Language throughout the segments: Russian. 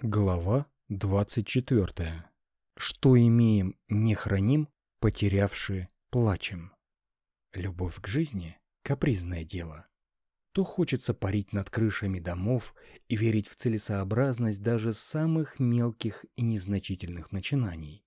Глава 24. Что имеем, не храним, потерявши, плачем. Любовь к жизни – капризное дело. То хочется парить над крышами домов и верить в целесообразность даже самых мелких и незначительных начинаний.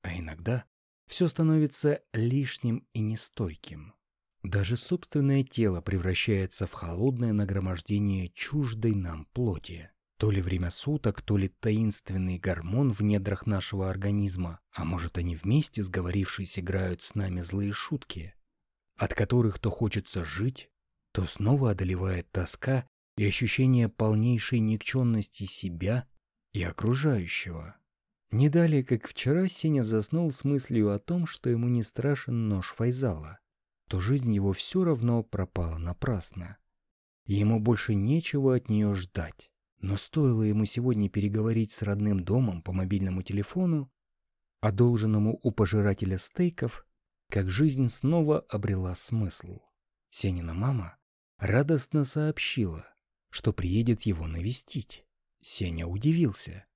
А иногда все становится лишним и нестойким. Даже собственное тело превращается в холодное нагромождение чуждой нам плоти. То ли время суток, то ли таинственный гормон в недрах нашего организма, а может они вместе, сговорившись, играют с нами злые шутки, от которых то хочется жить, то снова одолевает тоска и ощущение полнейшей никчемности себя и окружающего. Не далее, как вчера, Сеня заснул с мыслью о том, что ему не страшен нож Файзала, то жизнь его все равно пропала напрасно. Ему больше нечего от нее ждать. Но стоило ему сегодня переговорить с родным домом по мобильному телефону, одолженному у пожирателя стейков, как жизнь снова обрела смысл. Сенина мама радостно сообщила, что приедет его навестить. Сеня удивился.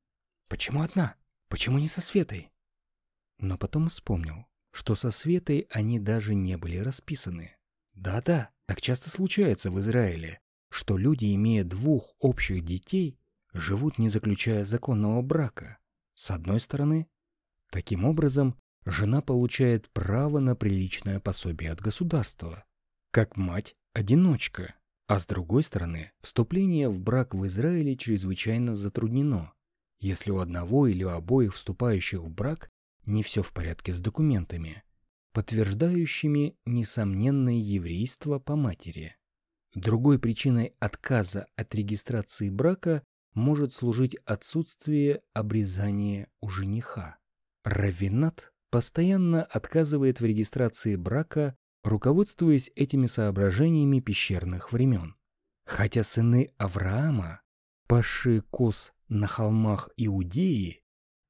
«Почему одна? Почему не со Светой?» Но потом вспомнил, что со Светой они даже не были расписаны. Да-да, так часто случается в Израиле, что люди, имея двух общих детей, живут не заключая законного брака. С одной стороны, таким образом, жена получает право на приличное пособие от государства, как мать-одиночка. А с другой стороны, вступление в брак в Израиле чрезвычайно затруднено, если у одного или у обоих вступающих в брак не все в порядке с документами, подтверждающими несомненное еврейство по матери. Другой причиной отказа от регистрации брака может служить отсутствие обрезания у жениха. Равинат постоянно отказывает в регистрации брака, руководствуясь этими соображениями пещерных времен. Хотя сыны Авраама, паши коз на холмах Иудеи,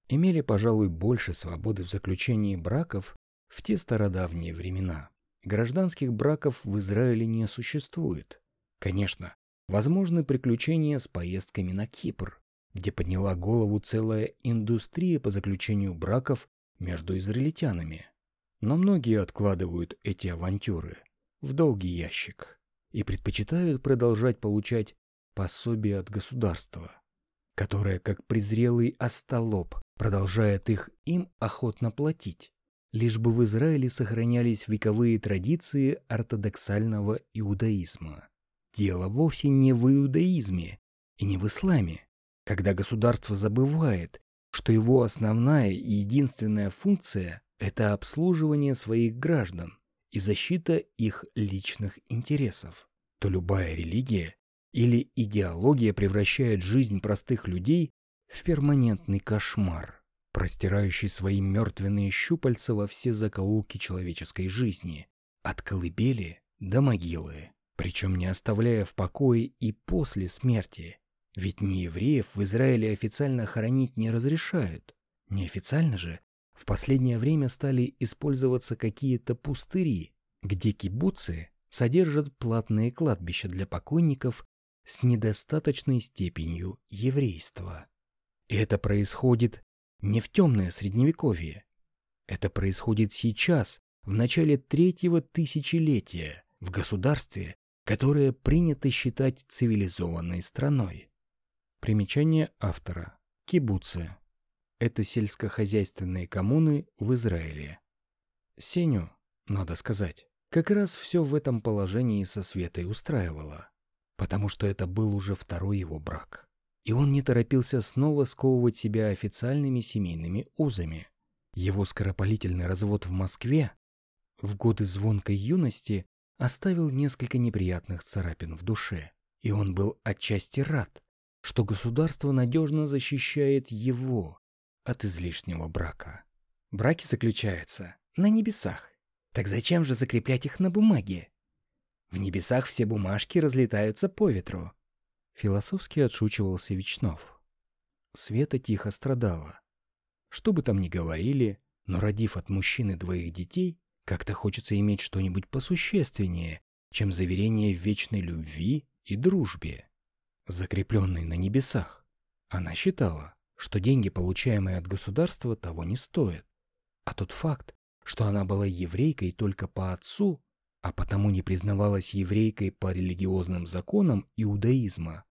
имели, пожалуй, больше свободы в заключении браков в те стародавние времена. Гражданских браков в Израиле не существует. Конечно, возможны приключения с поездками на Кипр, где подняла голову целая индустрия по заключению браков между израильтянами. Но многие откладывают эти авантюры в долгий ящик и предпочитают продолжать получать пособие от государства, которое, как презрелый остолоп, продолжает их им охотно платить лишь бы в Израиле сохранялись вековые традиции ортодоксального иудаизма. Дело вовсе не в иудаизме и не в исламе, когда государство забывает, что его основная и единственная функция – это обслуживание своих граждан и защита их личных интересов, то любая религия или идеология превращает жизнь простых людей в перманентный кошмар простирающий свои мертвенные щупальца во все закоулки человеческой жизни, от колыбели до могилы, причем не оставляя в покое и после смерти. Ведь неевреев в Израиле официально хоронить не разрешают. Неофициально же в последнее время стали использоваться какие-то пустыри, где кибуцы содержат платные кладбища для покойников с недостаточной степенью еврейства. Это происходит не в темное средневековье. Это происходит сейчас, в начале третьего тысячелетия, в государстве, которое принято считать цивилизованной страной. Примечание автора. Кибуцы. Это сельскохозяйственные коммуны в Израиле. Сеню, надо сказать, как раз все в этом положении со Светой устраивало, потому что это был уже второй его брак и он не торопился снова сковывать себя официальными семейными узами. Его скоропалительный развод в Москве в годы звонкой юности оставил несколько неприятных царапин в душе, и он был отчасти рад, что государство надежно защищает его от излишнего брака. Браки заключаются на небесах. Так зачем же закреплять их на бумаге? В небесах все бумажки разлетаются по ветру. Философски отшучивался Вечнов. Света тихо страдала. Что бы там ни говорили, но родив от мужчины двоих детей, как-то хочется иметь что-нибудь посущественнее, чем заверение в вечной любви и дружбе, закрепленной на небесах. Она считала, что деньги, получаемые от государства, того не стоят. А тот факт, что она была еврейкой только по отцу, а потому не признавалась еврейкой по религиозным законам иудаизма,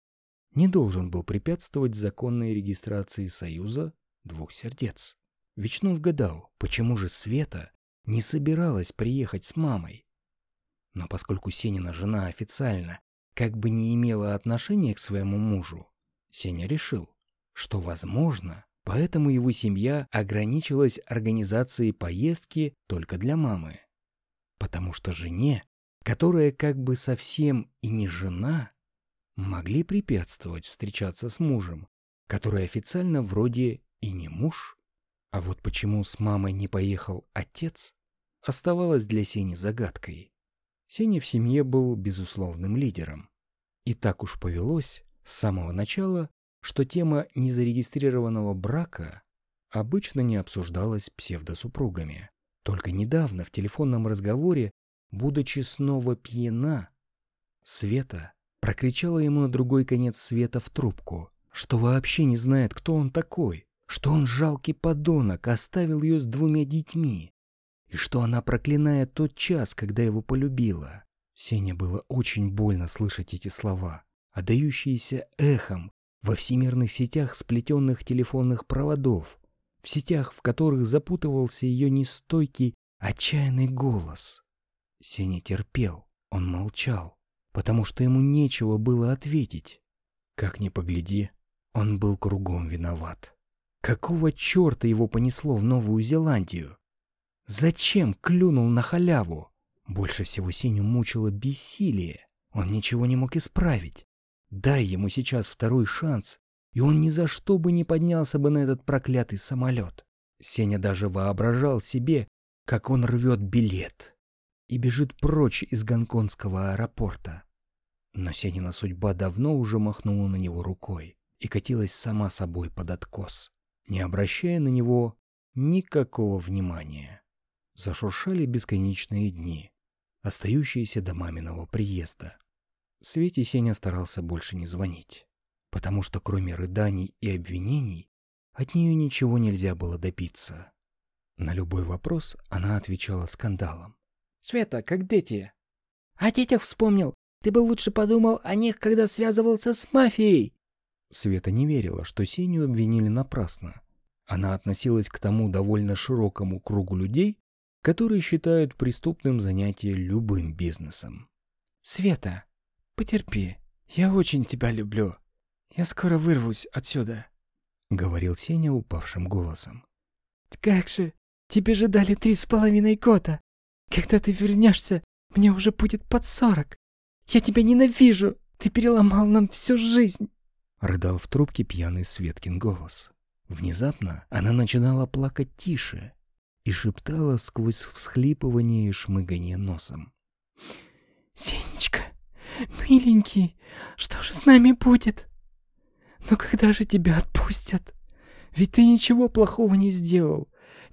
не должен был препятствовать законной регистрации союза двух сердец. Вечнов гадал, почему же Света не собиралась приехать с мамой. Но поскольку Сенина жена официально как бы не имела отношения к своему мужу, Сеня решил, что, возможно, поэтому его семья ограничилась организацией поездки только для мамы. Потому что жене, которая как бы совсем и не жена, могли препятствовать встречаться с мужем, который официально вроде и не муж. А вот почему с мамой не поехал отец, оставалось для Сени загадкой. Сеня в семье был безусловным лидером. И так уж повелось с самого начала, что тема незарегистрированного брака обычно не обсуждалась псевдосупругами. Только недавно в телефонном разговоре, будучи снова пьяна, Света прокричала ему на другой конец света в трубку, что вообще не знает, кто он такой, что он жалкий подонок, оставил ее с двумя детьми, и что она проклинает тот час, когда его полюбила. Сене было очень больно слышать эти слова, отдающиеся эхом во всемирных сетях сплетенных телефонных проводов, в сетях, в которых запутывался ее нестойкий, отчаянный голос. Сеня терпел, он молчал, потому что ему нечего было ответить. Как ни погляди, он был кругом виноват. Какого черта его понесло в Новую Зеландию? Зачем клюнул на халяву? Больше всего Синю мучило бессилие. Он ничего не мог исправить. Дай ему сейчас второй шанс, и он ни за что бы не поднялся бы на этот проклятый самолет. Сеня даже воображал себе, как он рвет билет и бежит прочь из гонконгского аэропорта. Но Сенина судьба давно уже махнула на него рукой и катилась сама собой под откос, не обращая на него никакого внимания. Зашуршали бесконечные дни, остающиеся до маминого приезда. Свете Сеня старался больше не звонить, потому что кроме рыданий и обвинений от нее ничего нельзя было добиться. На любой вопрос она отвечала скандалом. «Света, как дети?» «О детях вспомнил. Ты бы лучше подумал о них, когда связывался с мафией!» Света не верила, что Сеню обвинили напрасно. Она относилась к тому довольно широкому кругу людей, которые считают преступным занятие любым бизнесом. «Света, потерпи. Я очень тебя люблю. Я скоро вырвусь отсюда», — говорил Сеня упавшим голосом. «Как же, тебе же дали три с половиной года. Когда ты вернешься, мне уже будет под сорок. Я тебя ненавижу. Ты переломал нам всю жизнь. Рыдал в трубке пьяный Светкин голос. Внезапно она начинала плакать тише и шептала сквозь всхлипывание и шмыгание носом. «Сенечка, миленький, что же с нами будет? Но когда же тебя отпустят? Ведь ты ничего плохого не сделал.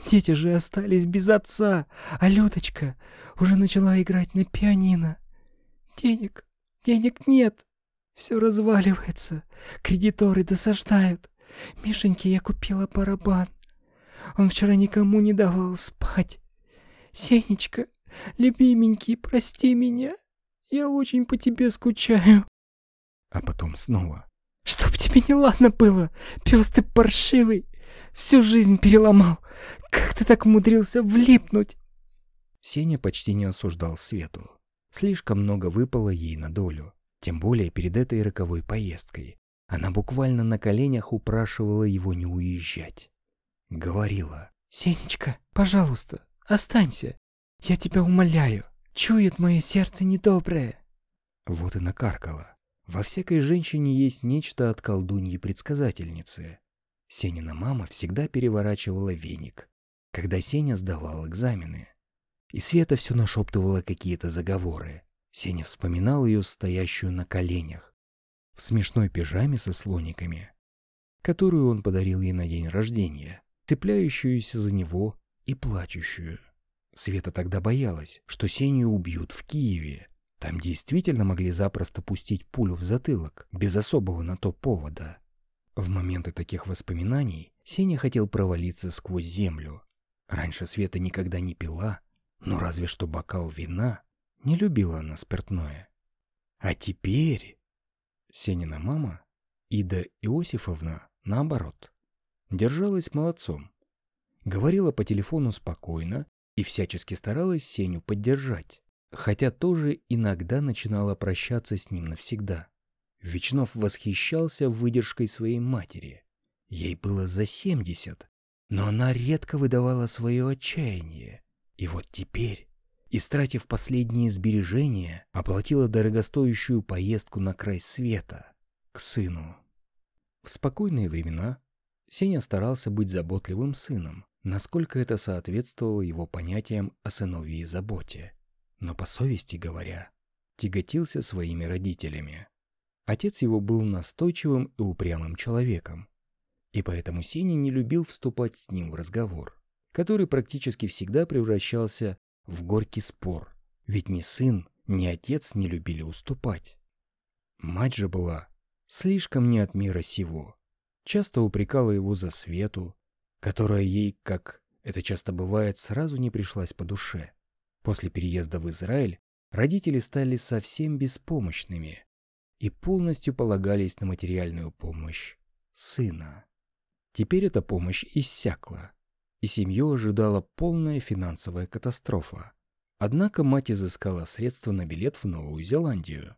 Дети же остались без отца, а Людочка уже начала играть на пианино. Денег, денег нет. Все разваливается. Кредиторы досаждают. Мишеньке я купила барабан. Он вчера никому не давал спать. Сенечка, любименький, прости меня. Я очень по тебе скучаю. А потом снова. Чтоб тебе не ладно было, пес ты паршивый. Всю жизнь переломал. Как ты так умудрился влипнуть? Сеня почти не осуждал Свету. Слишком много выпало ей на долю. Тем более перед этой роковой поездкой. Она буквально на коленях упрашивала его не уезжать. Говорила. «Сенечка, пожалуйста, останься. Я тебя умоляю. Чует мое сердце недоброе». Вот и накаркала. Во всякой женщине есть нечто от колдуньи-предсказательницы. Сенина мама всегда переворачивала веник, когда Сеня сдавал экзамены. И Света все нашептывала какие-то заговоры. Сеня вспоминал ее стоящую на коленях, в смешной пижаме со слониками, которую он подарил ей на день рождения, цепляющуюся за него и плачущую. Света тогда боялась, что Сеню убьют в Киеве. Там действительно могли запросто пустить пулю в затылок, без особого на то повода. В моменты таких воспоминаний Сеня хотел провалиться сквозь землю. Раньше Света никогда не пила, но разве что бокал вина. Не любила она спиртное. А теперь... Сенина мама, Ида Иосифовна, наоборот, держалась молодцом. Говорила по телефону спокойно и всячески старалась Сеню поддержать, хотя тоже иногда начинала прощаться с ним навсегда. Вечнов восхищался выдержкой своей матери. Ей было за семьдесят, но она редко выдавала свое отчаяние. И вот теперь, истратив последние сбережения, оплатила дорогостоящую поездку на край света к сыну. В спокойные времена Сеня старался быть заботливым сыном, насколько это соответствовало его понятиям о сыновьей заботе. Но по совести говоря, тяготился своими родителями. Отец его был настойчивым и упрямым человеком, и поэтому Сеня не любил вступать с ним в разговор, который практически всегда превращался в горький спор, ведь ни сын, ни отец не любили уступать. Мать же была слишком не от мира сего, часто упрекала его за свету, которая ей, как это часто бывает, сразу не пришлась по душе. После переезда в Израиль родители стали совсем беспомощными, и полностью полагались на материальную помощь сына. Теперь эта помощь иссякла, и семью ожидала полная финансовая катастрофа. Однако мать изыскала средства на билет в Новую Зеландию.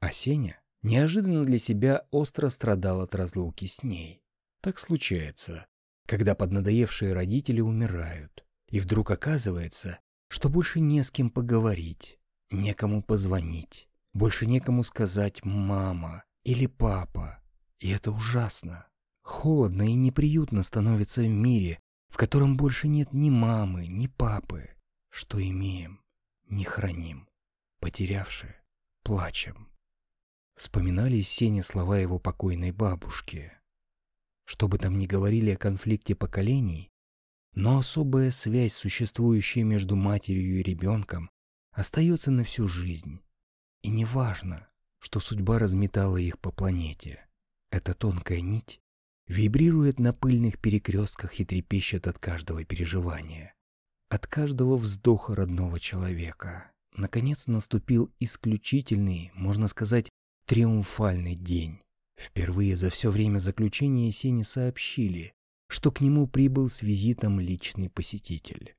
А Сеня неожиданно для себя остро страдал от разлуки с ней. Так случается, когда поднадоевшие родители умирают, и вдруг оказывается, что больше не с кем поговорить, некому позвонить, больше некому сказать «мама» или «папа». И это ужасно. Холодно и неприютно становится в мире, в котором больше нет ни мамы, ни папы. Что имеем, не храним. Потерявши, плачем. Вспоминали Сене слова его покойной бабушки. Что бы там ни говорили о конфликте поколений, но особая связь, существующая между матерью и ребенком, остается на всю жизнь. И не важно, что судьба разметала их по планете. Эта тонкая нить вибрирует на пыльных перекрестках и трепещет от каждого переживания, от каждого вздоха родного человека. Наконец наступил исключительный, можно сказать, триумфальный день. Впервые за все время заключения Сени сообщили, что к нему прибыл с визитом личный посетитель.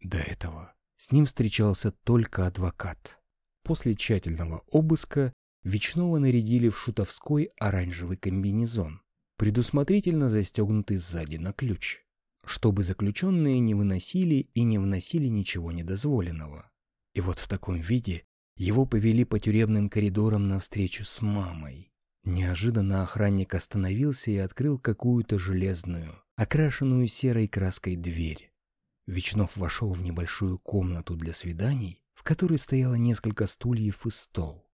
До этого с ним встречался только адвокат. После тщательного обыска Вечного нарядили в шутовской оранжевый комбинезон, предусмотрительно застегнутый сзади на ключ, чтобы заключенные не выносили и не вносили ничего недозволенного. И вот в таком виде его повели по тюремным коридорам навстречу с мамой. Неожиданно охранник остановился и открыл какую-то железную, окрашенную серой краской дверь. Вечнов вошел в небольшую комнату для свиданий в которой стояло несколько стульев и стол.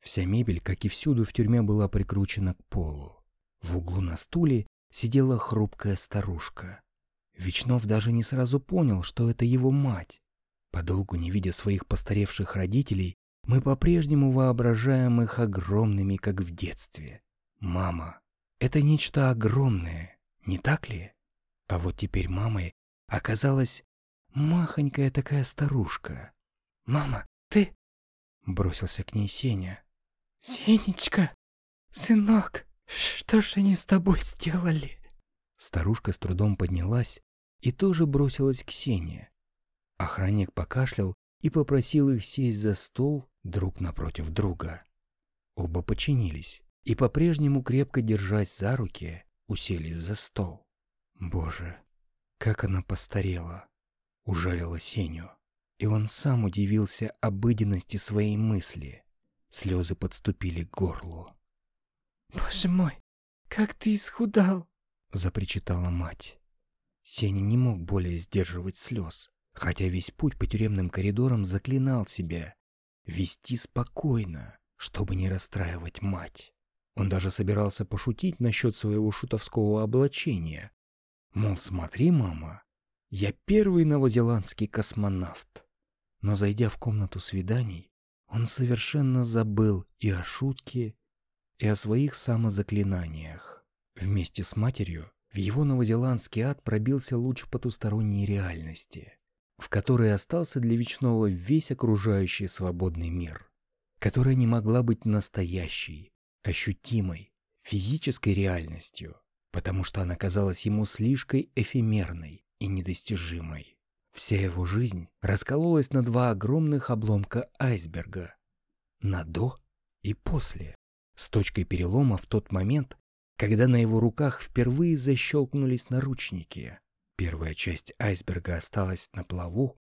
Вся мебель, как и всюду в тюрьме, была прикручена к полу. В углу на стуле сидела хрупкая старушка. Вечнов даже не сразу понял, что это его мать. Подолгу не видя своих постаревших родителей, мы по-прежнему воображаем их огромными, как в детстве. Мама — это нечто огромное, не так ли? А вот теперь мамой оказалась махонькая такая старушка. «Мама, ты...» — бросился к ней Сеня. «Сенечка, сынок, что же они с тобой сделали?» Старушка с трудом поднялась и тоже бросилась к Сене. Охранник покашлял и попросил их сесть за стол друг напротив друга. Оба подчинились и, по-прежнему крепко держась за руки, уселись за стол. Боже, как она постарела, ужалила Сеню и он сам удивился обыденности своей мысли. Слезы подступили к горлу. «Боже мой, как ты исхудал!» — запричитала мать. Сеня не мог более сдерживать слез, хотя весь путь по тюремным коридорам заклинал себя вести спокойно, чтобы не расстраивать мать. Он даже собирался пошутить насчет своего шутовского облачения. Мол, смотри, мама, я первый новозеландский космонавт. Но зайдя в комнату свиданий, он совершенно забыл и о шутке, и о своих самозаклинаниях. Вместе с матерью в его новозеландский ад пробился луч потусторонней реальности, в которой остался для Вечного весь окружающий свободный мир, которая не могла быть настоящей, ощутимой, физической реальностью, потому что она казалась ему слишком эфемерной и недостижимой. Вся его жизнь раскололась на два огромных обломка айсберга. На «до» и «после», с точкой перелома в тот момент, когда на его руках впервые защелкнулись наручники. Первая часть айсберга осталась на плаву,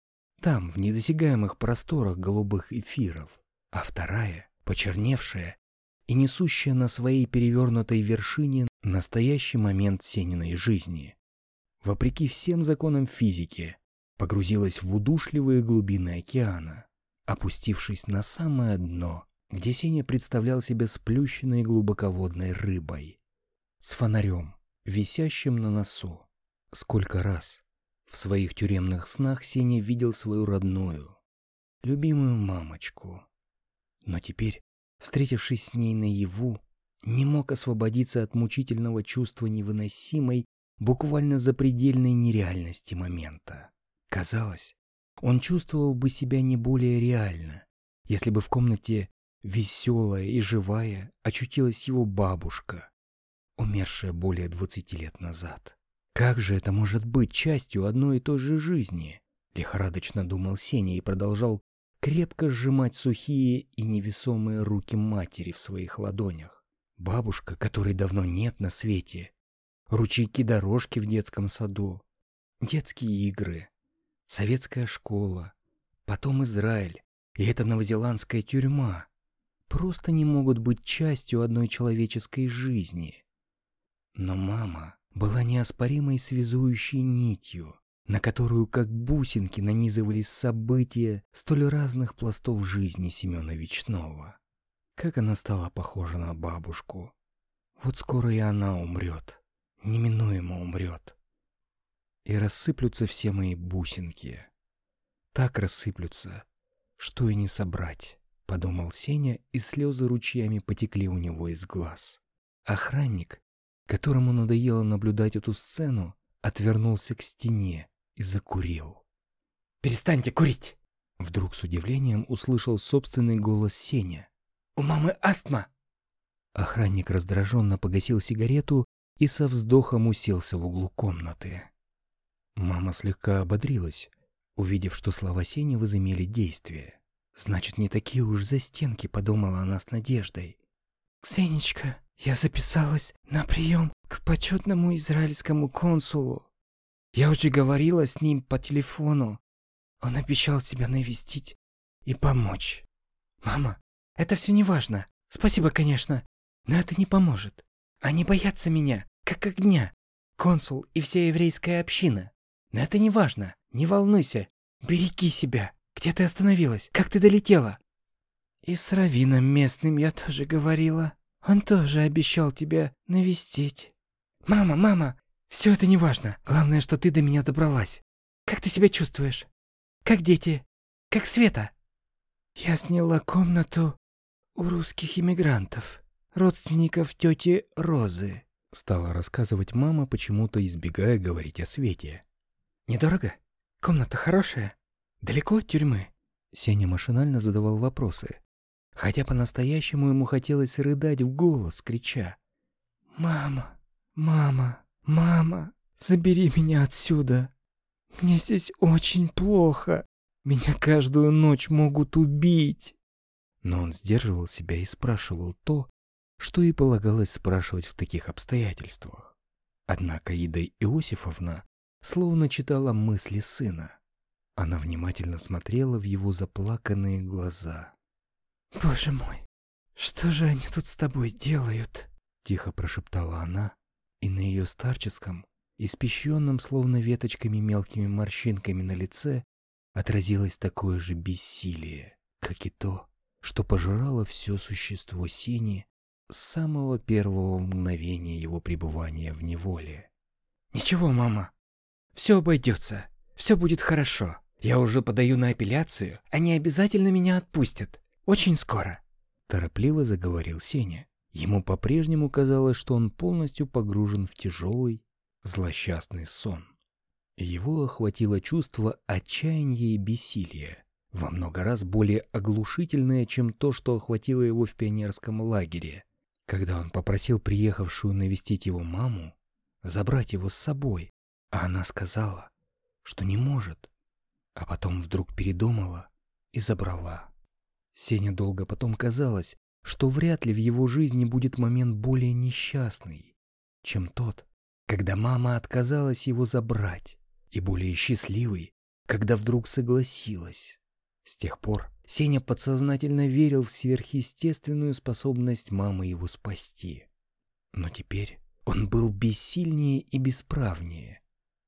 там, в недосягаемых просторах голубых эфиров, а вторая, почерневшая и несущая на своей перевернутой вершине настоящий момент Сениной жизни. Вопреки всем законам физики, погрузилась в удушливые глубины океана, опустившись на самое дно, где Сеня представлял себя сплющенной глубоководной рыбой с фонарем, висящим на носу. Сколько раз в своих тюремных снах Сеня видел свою родную, любимую мамочку. Но теперь, встретившись с ней наяву, не мог освободиться от мучительного чувства невыносимой, буквально запредельной нереальности момента. Казалось, он чувствовал бы себя не более реально, если бы в комнате веселая и живая очутилась его бабушка, умершая более 20 лет назад. Как же это может быть частью одной и той же жизни? Лихорадочно думал Сеня и продолжал крепко сжимать сухие и невесомые руки матери в своих ладонях. Бабушка, которой давно нет на свете. Ручейки-дорожки в детском саду. Детские игры. Советская школа. Потом Израиль. И эта новозеландская тюрьма. Просто не могут быть частью одной человеческой жизни. Но мама была неоспоримой связующей нитью, на которую как бусинки нанизывались события столь разных пластов жизни Семена Вечного. Как она стала похожа на бабушку. Вот скоро и она умрет, неминуемо умрет. И рассыплются все мои бусинки. Так рассыплются, что и не собрать, подумал Сеня, и слезы ручьями потекли у него из глаз. Охранник которому надоело наблюдать эту сцену, отвернулся к стене и закурил. «Перестаньте курить!» Вдруг с удивлением услышал собственный голос Сеня. «У мамы астма!» Охранник раздраженно погасил сигарету и со вздохом уселся в углу комнаты. Мама слегка ободрилась, увидев, что слова Сени возымели действие. «Значит, не такие уж застенки», — подумала она с надеждой. «Ксенечка, я записалась на прием к почетному израильскому консулу. Я уже говорила с ним по телефону. Он обещал тебя навестить и помочь. Мама, это все не важно. Спасибо, конечно, но это не поможет. Они боятся меня, как огня. Консул и вся еврейская община. Но это не важно. Не волнуйся. Береги себя. Где ты остановилась? Как ты долетела? И с раввином местным я тоже говорила. Он тоже обещал тебя навестить. Мама, мама, все это не важно. Главное, что ты до меня добралась. Как ты себя чувствуешь? Как дети? Как Света? Я сняла комнату у русских иммигрантов, родственников тети Розы. Стала рассказывать мама, почему-то избегая говорить о Свете. Недорого? Комната хорошая? Далеко от тюрьмы? Сеня машинально задавал вопросы хотя по-настоящему ему хотелось рыдать в голос, крича. «Мама, мама, мама, забери меня отсюда! Мне здесь очень плохо! Меня каждую ночь могут убить!» Но он сдерживал себя и спрашивал то, что и полагалось спрашивать в таких обстоятельствах. Однако Ида Иосифовна словно читала мысли сына. Она внимательно смотрела в его заплаканные глаза. «Боже мой, что же они тут с тобой делают?» Тихо прошептала она, и на ее старческом, испещенном словно веточками мелкими морщинками на лице, отразилось такое же бессилие, как и то, что пожирало все существо Сени с самого первого мгновения его пребывания в неволе. «Ничего, мама, все обойдется, все будет хорошо. Я уже подаю на апелляцию, они обязательно меня отпустят. Очень скоро. Торопливо заговорил Сеня. Ему по-прежнему казалось, что он полностью погружен в тяжелый, злосчастный сон. Его охватило чувство отчаяния и бессилия, во много раз более оглушительное, чем то, что охватило его в пионерском лагере, когда он попросил приехавшую навестить его маму забрать его с собой, а она сказала, что не может, а потом вдруг передумала и забрала. Сеня долго потом казалось, что вряд ли в его жизни будет момент более несчастный, чем тот, когда мама отказалась его забрать, и более счастливый, когда вдруг согласилась. С тех пор Сеня подсознательно верил в сверхъестественную способность мамы его спасти. Но теперь он был бессильнее и бесправнее,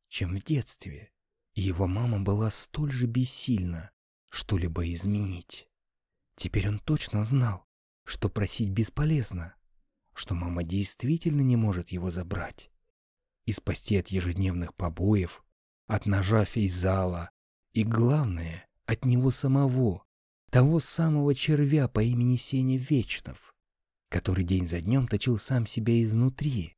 чем в детстве, и его мама была столь же бессильна что-либо изменить. Теперь он точно знал, что просить бесполезно, что мама действительно не может его забрать и спасти от ежедневных побоев, от ножа фейзала и, главное, от него самого, того самого червя по имени Сеня Вечнов, который день за днем точил сам себя изнутри,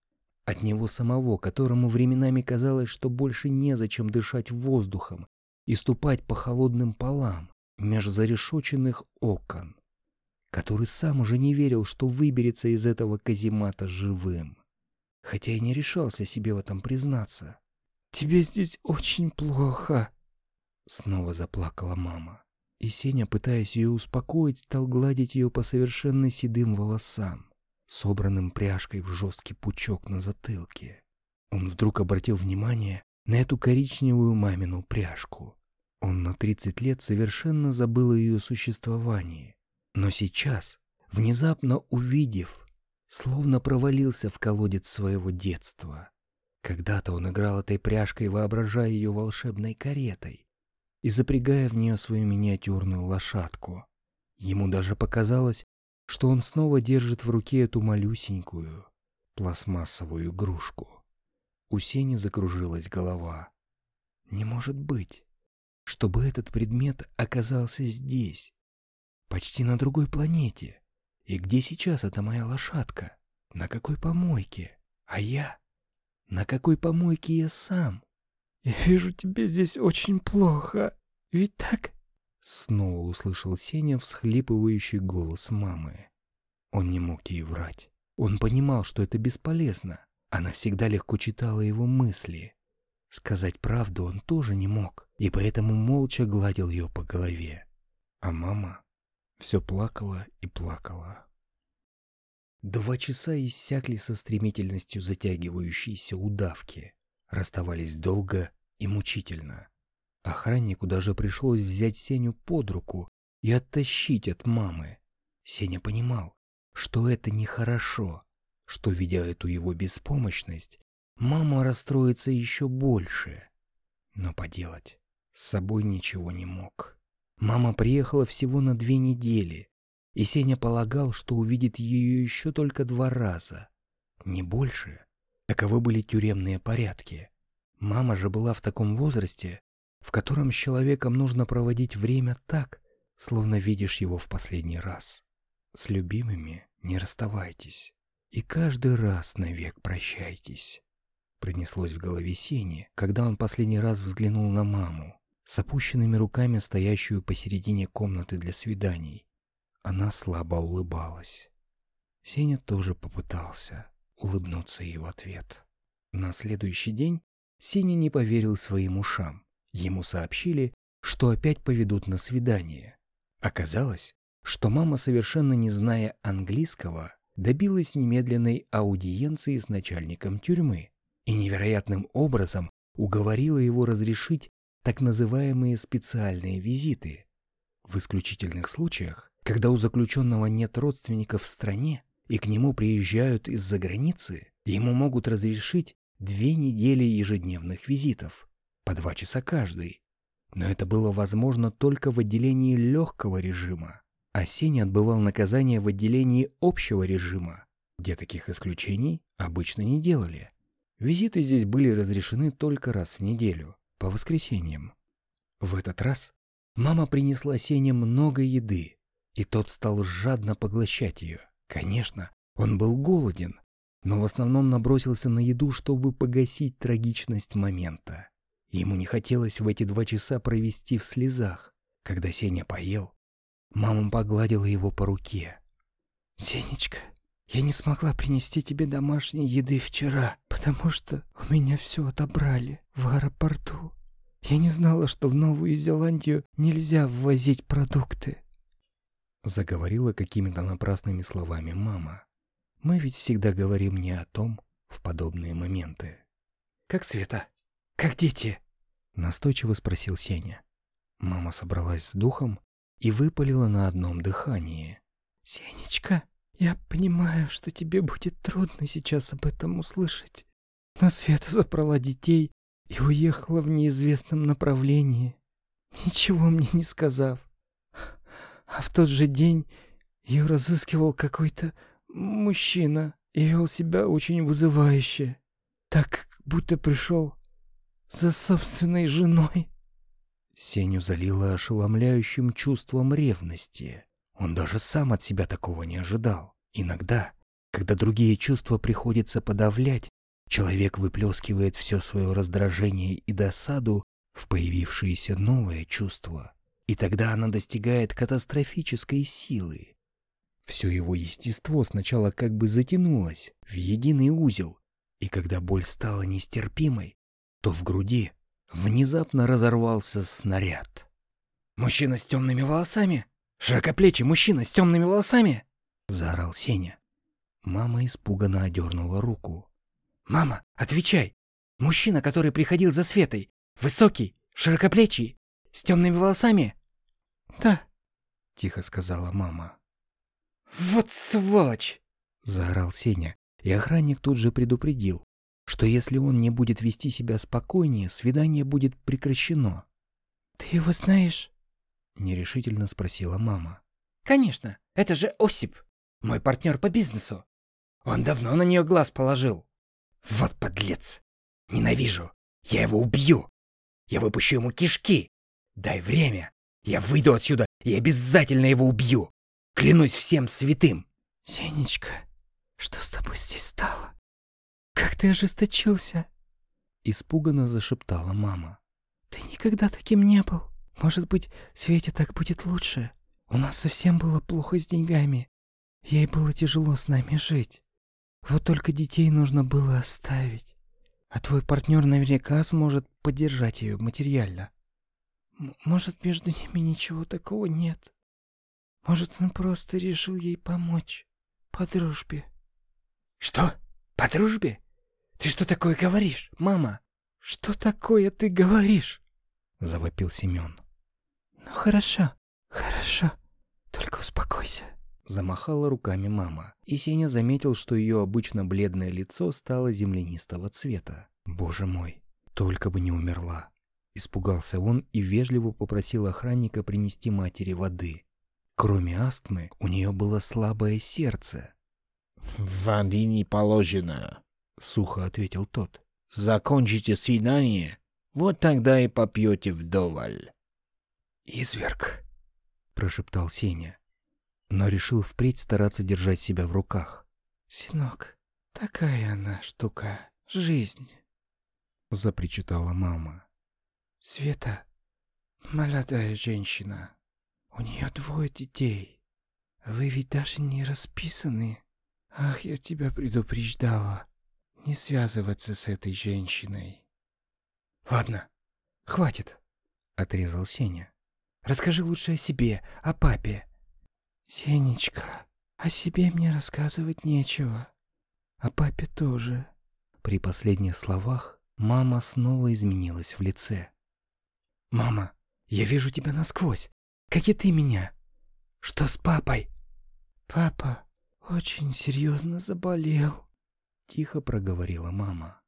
от него самого, которому временами казалось, что больше незачем дышать воздухом и ступать по холодным полам меж зарешоченных окон который сам уже не верил, что выберется из этого каземата живым. Хотя и не решался себе в этом признаться. «Тебе здесь очень плохо», — снова заплакала мама. И Сеня, пытаясь ее успокоить, стал гладить ее по совершенно седым волосам, собранным пряжкой в жесткий пучок на затылке. Он вдруг обратил внимание на эту коричневую мамину пряжку. Он на 30 лет совершенно забыл о ее существовании но сейчас, внезапно увидев, словно провалился в колодец своего детства. Когда-то он играл этой пряжкой, воображая ее волшебной каретой и запрягая в нее свою миниатюрную лошадку. Ему даже показалось, что он снова держит в руке эту малюсенькую пластмассовую игрушку. У Сени закружилась голова. Не может быть, чтобы этот предмет оказался здесь, Почти на другой планете. И где сейчас эта моя лошадка? На какой помойке? А я? На какой помойке я сам? Я вижу, тебе здесь очень плохо. Ведь так? Снова услышал Сеня всхлипывающий голос мамы. Он не мог ей врать. Он понимал, что это бесполезно. Она всегда легко читала его мысли. Сказать правду он тоже не мог, и поэтому молча гладил ее по голове. А мама все плакала и плакала. Два часа иссякли со стремительностью затягивающейся удавки. Расставались долго и мучительно. Охраннику даже пришлось взять Сеню под руку и оттащить от мамы. Сеня понимал, что это нехорошо, что, видя эту его беспомощность, мама расстроится еще больше. Но поделать с собой ничего не мог. Мама приехала всего на две недели, и Сеня полагал, что увидит ее еще только два раза. Не больше. Таковы были тюремные порядки. Мама же была в таком возрасте, в котором с человеком нужно проводить время так, словно видишь его в последний раз. С любимыми не расставайтесь. И каждый раз навек прощайтесь. Принеслось в голове Сени, когда он последний раз взглянул на маму с опущенными руками, стоящую посередине комнаты для свиданий. Она слабо улыбалась. Сеня тоже попытался улыбнуться ей в ответ. На следующий день Сеня не поверил своим ушам. Ему сообщили, что опять поведут на свидание. Оказалось, что мама, совершенно не зная английского, добилась немедленной аудиенции с начальником тюрьмы и невероятным образом уговорила его разрешить так называемые специальные визиты. В исключительных случаях, когда у заключенного нет родственников в стране и к нему приезжают из-за границы, ему могут разрешить две недели ежедневных визитов, по два часа каждый. Но это было возможно только в отделении легкого режима, а Сеня отбывал наказание в отделении общего режима, где таких исключений обычно не делали. Визиты здесь были разрешены только раз в неделю, по воскресеньям. В этот раз мама принесла Сене много еды, и тот стал жадно поглощать ее. Конечно, Он был голоден, но в основном набросился на еду, чтобы погасить трагичность момента. Ему не хотелось в эти два часа провести в слезах. Когда Сеня поел, мама погладила его по руке. «Сенечка, я не смогла принести тебе домашней еды вчера, потому что у меня все отобрали в аэропорту. Я не знала, что в Новую Зеландию нельзя ввозить продукты. Заговорила какими-то напрасными словами мама. Мы ведь всегда говорим не о том в подобные моменты. «Как Света? Как дети?» Настойчиво спросил Сеня. Мама собралась с духом и выпалила на одном дыхании. «Сенечка, я понимаю, что тебе будет трудно сейчас об этом услышать. Но Света забрала детей и уехала в неизвестном направлении, ничего мне не сказав. А в тот же день ее разыскивал какой-то мужчина и вел себя очень вызывающе, так будто пришел за собственной женой. Сеню залило ошеломляющим чувством ревности. Он даже сам от себя такого не ожидал. Иногда, когда другие чувства приходится подавлять, человек выплескивает все свое раздражение и досаду в появившееся новое чувство, и тогда оно достигает катастрофической силы. Все его естество сначала как бы затянулось в единый узел, и когда боль стала нестерпимой, то в груди внезапно разорвался снаряд. «Мужчина с темными волосами? Широкоплечий мужчина с темными волосами?» — заорал Сеня. Мама испуганно одернула руку. «Мама, отвечай! Мужчина, который приходил за Светой, высокий, широкоплечий, с темными волосами?» «Да», — тихо сказала мама. «Вот сволочь!» — заорал Сеня, и охранник тут же предупредил, что если он не будет вести себя спокойнее, свидание будет прекращено. «Ты его знаешь?» — нерешительно спросила мама. «Конечно, это же Осип, мой партнер по бизнесу. Он давно на нее глаз положил. Вот подлец! Ненавижу! Я его убью! Я выпущу ему кишки! Дай время! Я выйду отсюда и обязательно его убью! Клянусь всем святым!» «Сенечка, что с тобой здесь стало? Как ты ожесточился?» Испуганно зашептала мама. «Ты никогда таким не был. Может быть, Свете так будет лучше. У нас совсем было плохо с деньгами. Ей было тяжело с нами жить. Вот только детей нужно было оставить. А твой партнер наверняка сможет поддержать ее материально. М может, между ними ничего такого нет. Может, он просто решил ей помочь. По дружбе. Что? По дружбе? Ты что такое говоришь, мама? Что такое ты говоришь? Завопил Семен. Ну хорошо, хорошо. Только успокойся. Замахала руками мама, и Сеня заметил, что ее обычно бледное лицо стало землянистого цвета. Боже мой, только бы не умерла. Испугался он и вежливо попросил охранника принести матери воды. Кроме астмы, у нее было слабое сердце. «Воды не положено», — сухо ответил тот. «Закончите свидание, вот тогда и попьете вдоволь». «Изверг», — прошептал Сеня но решил впредь стараться держать себя в руках. «Синок, такая она штука, жизнь», — запричитала мама. «Света, молодая женщина, у нее двое детей. Вы ведь даже не расписаны. Ах, я тебя предупреждала, не связываться с этой женщиной». «Ладно, хватит», — отрезал Сеня. «Расскажи лучше о себе, о папе. «Сенечка, о себе мне рассказывать нечего. О папе тоже». При последних словах мама снова изменилась в лице. «Мама, я вижу тебя насквозь, как и ты меня. Что с папой?» «Папа очень серьезно заболел», — тихо проговорила мама.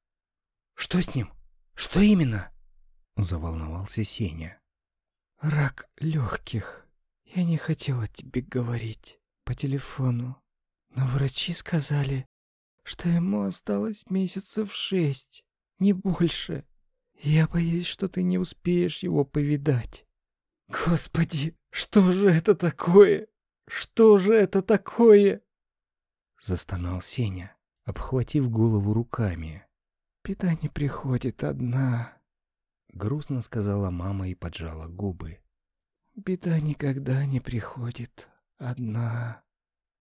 «Что с ним? Что именно?» — заволновался Сеня. «Рак легких», я не хотела тебе говорить по телефону, но врачи сказали, что ему осталось месяцев шесть, не больше. Я боюсь, что ты не успеешь его повидать. Господи, что же это такое? Что же это такое? Застонал Сеня, обхватив голову руками. «Беда не приходит одна», — грустно сказала мама и поджала губы. «Беда никогда не приходит одна».